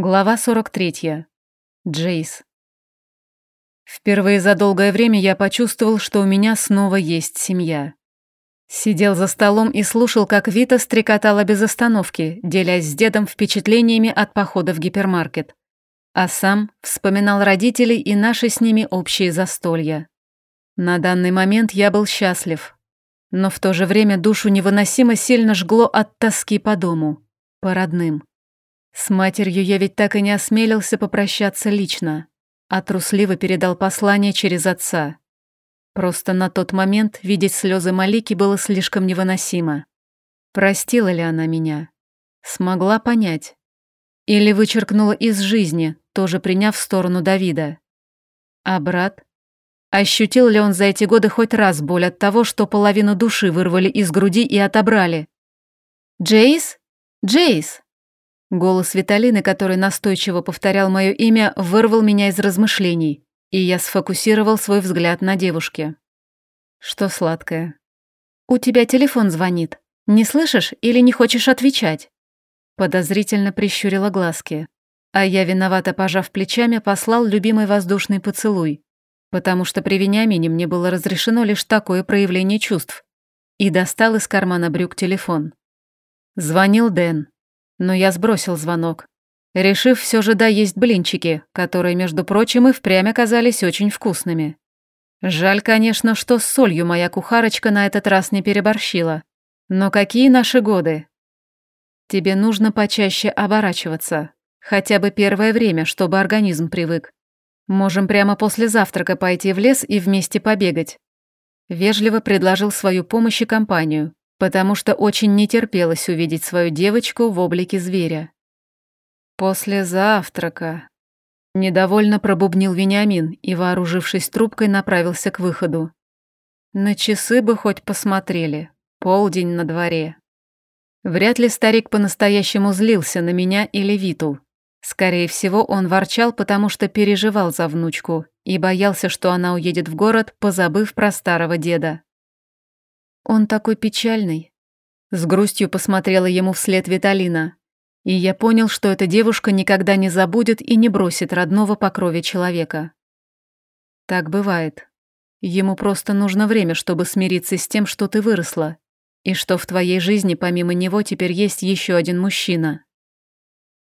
Глава 43. Джейс. Впервые за долгое время я почувствовал, что у меня снова есть семья. Сидел за столом и слушал, как Вита стрекотала без остановки, делясь с дедом впечатлениями от похода в гипермаркет. А сам вспоминал родителей и наши с ними общие застолья. На данный момент я был счастлив, но в то же время душу невыносимо сильно жгло от тоски по дому, по родным. С матерью я ведь так и не осмелился попрощаться лично, а трусливо передал послание через отца. Просто на тот момент видеть слезы Малики было слишком невыносимо. Простила ли она меня? Смогла понять. Или вычеркнула из жизни, тоже приняв сторону Давида. А брат? Ощутил ли он за эти годы хоть раз боль от того, что половину души вырвали из груди и отобрали? «Джейс? Джейс!» Голос Виталины, который настойчиво повторял мое имя, вырвал меня из размышлений, и я сфокусировал свой взгляд на девушке. Что сладкое. «У тебя телефон звонит. Не слышишь или не хочешь отвечать?» Подозрительно прищурила глазки. А я, виновато пожав плечами, послал любимый воздушный поцелуй, потому что при Вениамине мне было разрешено лишь такое проявление чувств. И достал из кармана брюк телефон. Звонил Дэн но я сбросил звонок, решив все же доесть блинчики, которые, между прочим, и впрямь оказались очень вкусными. Жаль, конечно, что с солью моя кухарочка на этот раз не переборщила. Но какие наши годы? Тебе нужно почаще оборачиваться, хотя бы первое время, чтобы организм привык. Можем прямо после завтрака пойти в лес и вместе побегать. Вежливо предложил свою помощь и компанию, потому что очень не терпелось увидеть свою девочку в облике зверя. «После завтрака», — недовольно пробубнил Вениамин и, вооружившись трубкой, направился к выходу. «На часы бы хоть посмотрели, полдень на дворе». Вряд ли старик по-настоящему злился на меня или Виту. Скорее всего, он ворчал, потому что переживал за внучку и боялся, что она уедет в город, позабыв про старого деда. Он такой печальный. С грустью посмотрела ему вслед Виталина. И я понял, что эта девушка никогда не забудет и не бросит родного по крови человека. Так бывает. Ему просто нужно время, чтобы смириться с тем, что ты выросла, и что в твоей жизни помимо него теперь есть еще один мужчина.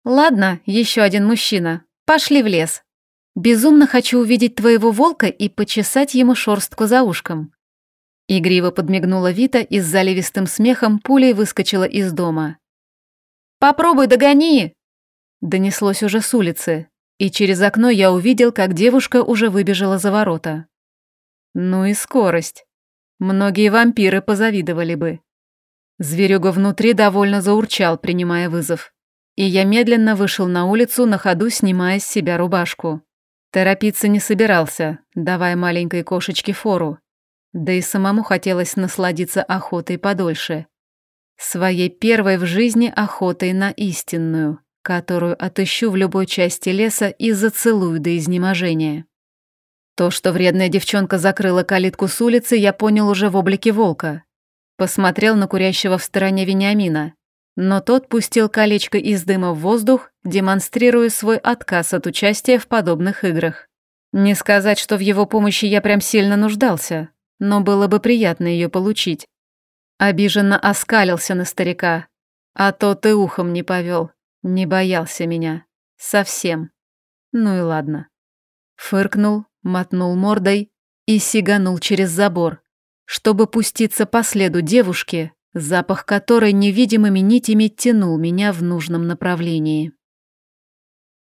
Ладно, еще один мужчина. Пошли в лес. Безумно хочу увидеть твоего волка и почесать ему шорстку за ушком. Игриво подмигнула Вита и с заливистым смехом пулей выскочила из дома. «Попробуй догони!» Донеслось уже с улицы, и через окно я увидел, как девушка уже выбежала за ворота. Ну и скорость. Многие вампиры позавидовали бы. Зверюга внутри довольно заурчал, принимая вызов. И я медленно вышел на улицу, на ходу снимая с себя рубашку. Торопиться не собирался, давая маленькой кошечке фору. Да и самому хотелось насладиться охотой подольше. Своей первой в жизни охотой на истинную, которую отыщу в любой части леса и зацелую до изнеможения. То, что вредная девчонка закрыла калитку с улицы, я понял уже в облике волка. Посмотрел на курящего в стороне Вениамина, но тот пустил колечко из дыма в воздух, демонстрируя свой отказ от участия в подобных играх. Не сказать, что в его помощи я прям сильно нуждался, но было бы приятно ее получить. Обиженно оскалился на старика, а тот и ухом не повел, не боялся меня. Совсем. Ну и ладно. Фыркнул, мотнул мордой и сиганул через забор, чтобы пуститься по следу девушки, запах которой невидимыми нитями тянул меня в нужном направлении.